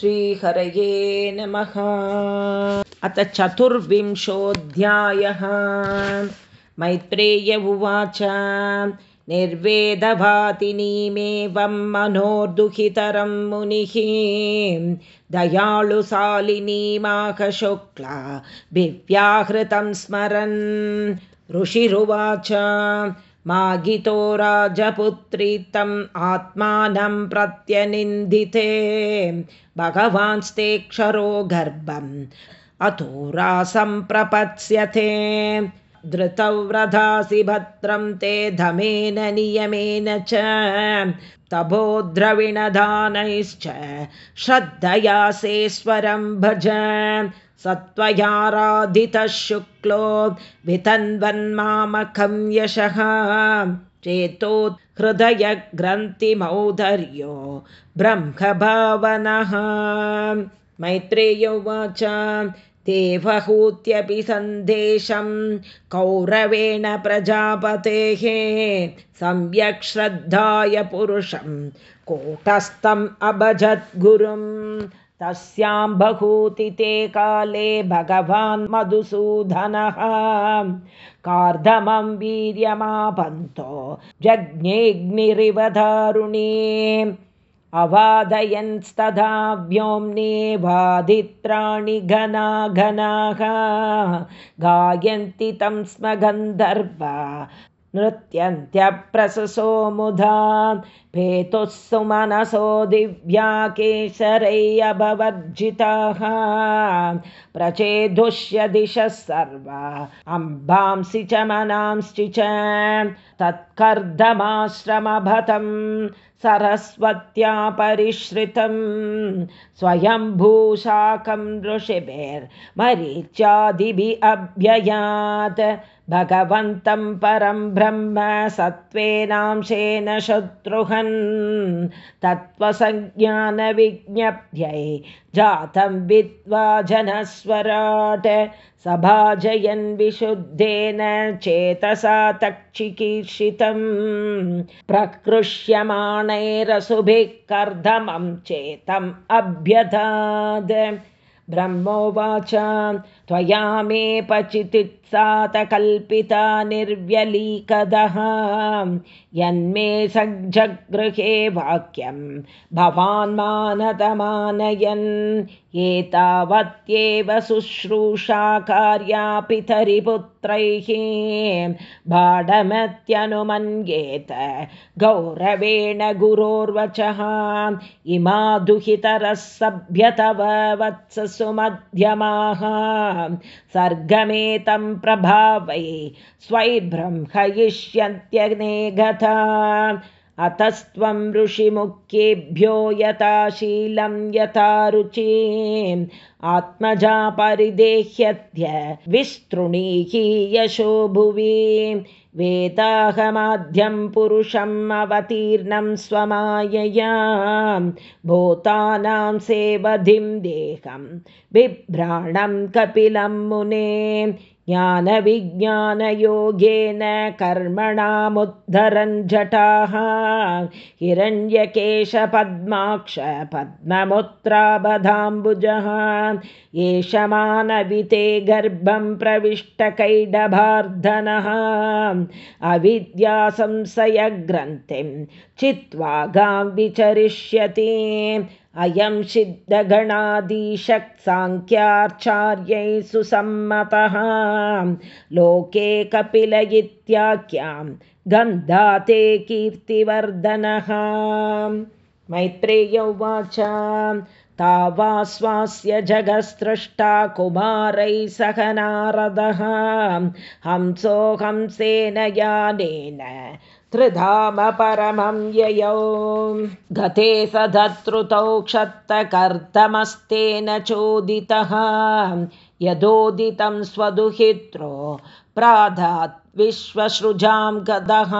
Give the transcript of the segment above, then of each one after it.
श्रीहरये नमः। अथ चतुर्विंशोऽध्यायः। मैत्रेय उवाच निर्वेदभातिनीमेवं मनोर्दुहितरं मुनिः। दयालुशालिनीमाकशुक्ला दिव्याहृतं स्मरन्। ऋषिरुवाच मागितो राजपुत्री तम् आत्मानं प्रत्यनिन्दिते। भगवांस्तेक्षरो गर्भम्। अतो रासम्प्रपत्स्यते धृतौ व्रधासि भद्रं ते धमेन नियमेन च। तभोद्रविणदानैश्च श्रद्धयासेश्वरं भज सत्त्वयाराधितः शुक्लो वितन्वन्मामकं यशः। चेतोहृदयग्रन्थिमौदर्यो ब्रह्मभावनः। मैत्रेयोवाच देवहूत्यपि सन्देशं कौरवेण प्रजापतेः। सम्यक् श्रद्धाय पुरुषं कोटस्थम् अभजद्गुरुम् तस्यां बहूति ते काले भगवान् मधुसूदनः। कार्दमं वीर्यमापन्तो जज्ञेऽग्निरिव दारुणे अवादयन्स्तदा व्योम्ने वादित्राणि घना घनाः गायन्ति तं स्म गन्धर्वा नृत्यन्त्यप्रससो मुधा भेतुः सुमनसो दिव्या केशरैरभवर्जिताः प्रचेदुष्य दिशः सर्वा अम्बांसि च मनांसि च। तत्कर्दमाश्रमभतं सरस्वत्या परिश्रितं स्वयंभूशाकं ऋषिभिर्मरीच्यादिभिः अभ्ययात् भगवन्तं परं ब्रह्म सत्त्वेनांशेन शत्रुहन्। तत्त्वसंज्ञानविज्ञप्त्यै जातं विद्वा जनस्वराट् सभाजयन् विशुद्धेन चेतसा तक्षिकीर्षितं प्रकृष्यमाणैरसुभिः कर्दमं चेतम् अभ्यधाद्। ब्रह्मोवाच त्वया मेपचितित्सातकल्पिता निर्व्यलीकदः यन्मे सज्जगृहे वाक्यं भवान् मानतमानयन् एतावत्येव शुश्रूषा कार्या पितरिपुत्रैः भाडमत्यनुमन्येत गौरवेण गुरोर्वचः। इमा दुहितरः सभ्यतव वत्ससु मध्यमाः सर्गमेतं प्रभावै स्वैर्ब्रह्मयिष्यन्त्यग्ने गता अतस्त्वं ऋषिमुख्येभ्यो यथाशीलं यथा रुचिम्। आत्मजा परिदेह्यद्य विस्तृणीहि यशो भुवि। वेदाहमाद्यं पुरुषम् अवतीर्णं स्वमायया भूतानां सेवधिं देहं बिभ्राणं कपिलं मुने ज्ञानविज्ञानयोगेन कर्मणामुद्धरन् जटाः हिरण्यकेशपद्माक्ष पद्ममुत्राबधाम्बुजः एष मानविते गर्भं प्रविष्टकैडभार्धनः अविद्यासंशयग्रन्थिं चित्वा गां विचरिष्यति अयं सिद्धगणादिशक्साङ्ख्याचार्यै सुसम्मतः लोके कपिल इत्याख्यां गन्धाते कीर्तिवर्धनः। मैत्रेय उवाच तावास्वास्य जगत्सृष्टा कुमारैः सह नारदः। हंसो हंसेन यानेन त्रिधाम परमं ययौ। गते सधतृतौ क्षत्तकर्तमस्तेन चोदितः। यदोदितं स्वदुहित्रो प्राधात् विश्वसृजां गदः।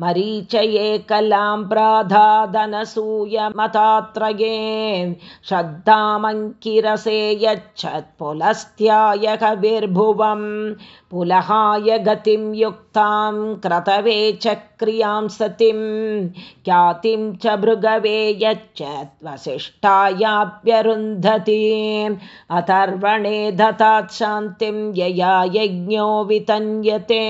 मरीचये कलां प्राधादनसूयमतात्रये। श्रद्धामङ्किरसे यच्छत् पुलस्त्याय कविर्भुवं पुलहाय गतिं युक्तां क्रतवे च क्रियां सतिं ख्यातिं च भृगवे यच्छत् वसिष्ठायाप्यरुन्धति अथर्वणे दतात् शान्तिं यया यज्ञो वितन्यते।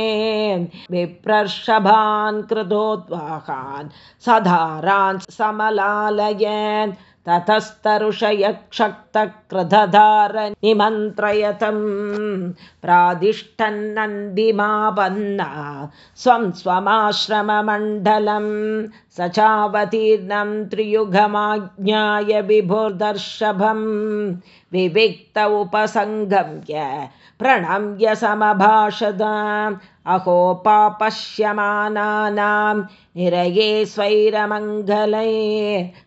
विप्रर्षभान् कृतोद्वाहान् सधारान् समलालयन् ततस्तरुषयक्षक्तकृधधारनिमन्त्रयतं प्रादिष्ठन्नन्दिमापन्ना स्वं स्वमाश्रममण्डलं स चावतीर्णं त्रियुगमाज्ञाय विभुर्दर्शभं विविक्त उपसङ्गम्य प्रणम्य समभाषद। अहो पापश्यमानानां निरये स्वैरमङ्गले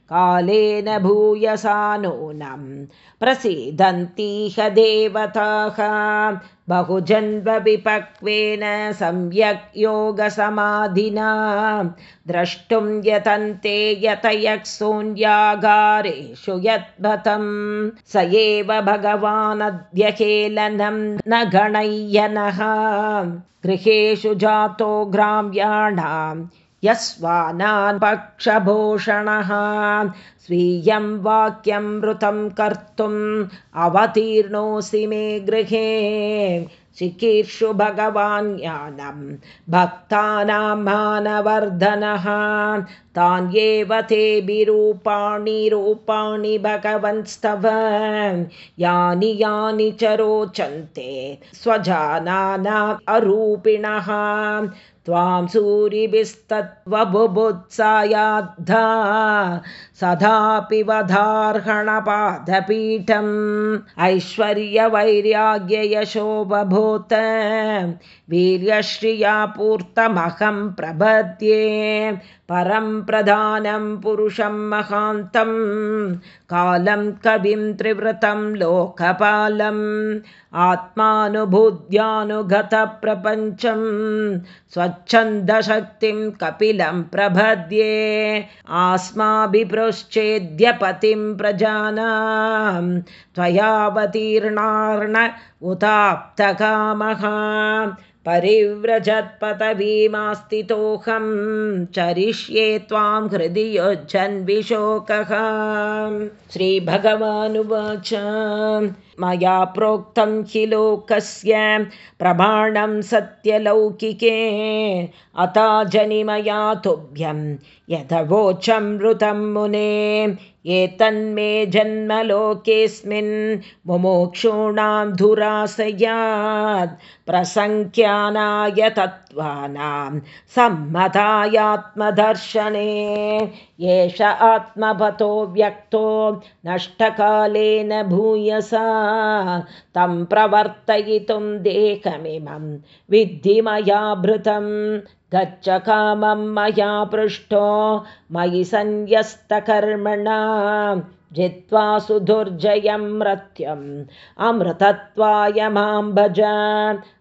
कालेन भूयसा नूनं। प्रसीदन्तीह देवताः। बहुजन्मविपक्वेन सम्यक् योगसमाधिना। द्रष्टुं यतन्ते यतयः शून्यागारेषु यद्भतं स एव भगवानद्यहेलनं न गणय्यनः। गृहेषु जातो ग्राम्याणां यस्वानान् पक्षभूषणः स्वीयं वाक्यं मृतं कर्तुम् अवतीर्णोऽसि मे गृहे। चिकीर्षु भगवान् ज्ञानं भक्तानां मानवर्धनः। तान्येव ते विरूपाणि रूपाणि भगवंस्तव यानि यानि च रोचन्ते स्वजानानाम् अरूपिणः त्वां सूरिभिस्तत्त्वबुभुत्सायाद्धा सदापि ऐश्वर्यवैराग्ययशो बभूत वीर्यश्रिया पूर्तमहं प्रपद्ये परं प्रधानं पुरुषं महान्तं कालं कविं त्रिवृतं लोकपालम् आत्मानुभूत्यानुगतप्रपञ्चं स्वच्छन्दशक्तिं कपिलं प्रभद्ये आस्माभिपृश्चेद्यपतिं प्रजानां त्वयावतीर्णार्ण उताप्तकामः परिव्रजत्पदवीमास्तितोऽहं चरिष्ये त्वां हृदि योज्जन्विशोकः श्रीभगवानुवाच मया प्रोक्तं हि लोकस्य प्रमाणं सत्यलौकिके। अता जनिमया तुभ्यं यथवोचमृतं मुने। एतन्मे जन्मलोकेऽस्मिन् मुमोक्षूणां धुरासयात् प्रसङ्ख्यानाय तत्त्वानां सम्मतायात्मदर्शने एष आत्मपतो व्यक्तो नष्टकालेन भूयसा। तं प्रवर्तयितुं देहमिमं विद्धि मया भृतं। गच्छ कामं मया पृष्टो। मयि संयस्तकर्मणा जित्वा सुदुर्जयं मृत्युम्। अमृतत्वाय मां भज।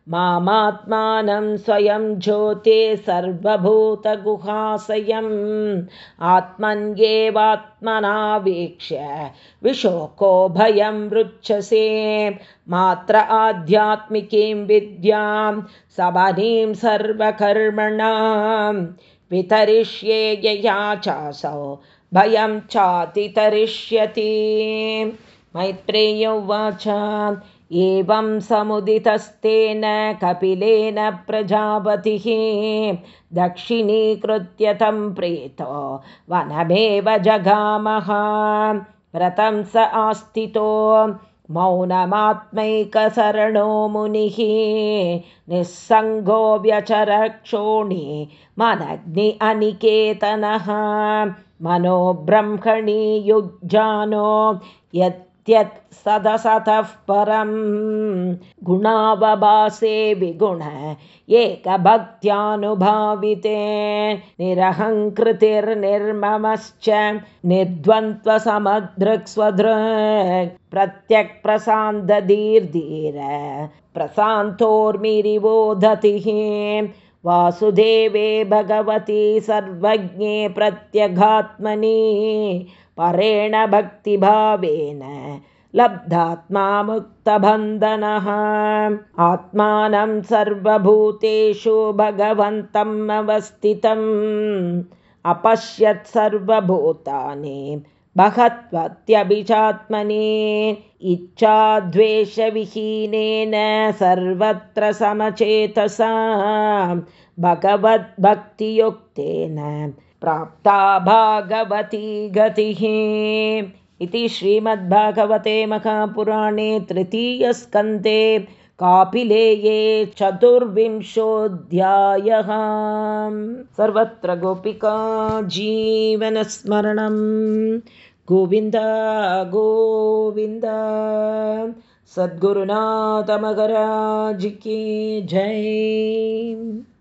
मामात्मानं स्वयं ज्योते सर्वभूतगुहाशयम्। आत्मन्येवात्मनावीक्ष्य विशोको भयं रुच्छसे मात्र आध्यात्मिकीं विद्यां सबनीं सर्वकर्मणां। वितरिष्ये यया चासौ भयं चातितरिष्यति। मैत्रेय उवाच एवं समुदितस्तेन कपिलेन प्रजापतिः। दक्षिणीकृत्य तं प्रेतो वनमेव जगामः। व्रतं स आस्थितो मौनमात्मैकशरणो मुनिः। निःसङ्गो व्यचरक्षोणि मनग्नि अनिकेतनः मनोब्रह्मणि युज्जानो यत् सदसतः परं गुणावभासे विगुण एकभक्त्यानुभाविते निरहङ्कृतिर्निर्ममश्च निर्द्वन्द्वसमदृक्स्वदृक् प्रत्यक् प्रशान्तधीर्धीर प्रशान्तोर्मिरिवोदतिः वासुदेवे भगवती सर्वज्ञे प्रत्यगात्मनि परेण भक्तिभावेन लब्धात्मा मुक्तबन्धनः। आत्मानं सर्वभूतेषु भगवन्तम् अवस्थितम् अपश्यत् सर्वभूतानि महत्वत्यभिचात्मनि इच्छाद्वेषविहीनेन सर्वत्र समचेतसा भगवद्भक्तियुक्तेन प्राप्ता भागवती गतिः। इति श्रीमद्भागवते महापुराणे तृतीयस्कन्धे कापिलेये चतुर्विंशोऽध्यायः। सर्वत्र गोपिका जीवनस्मरणं गोविन्द गोविन्द। सद्गुरुनाथमगराजिकी जय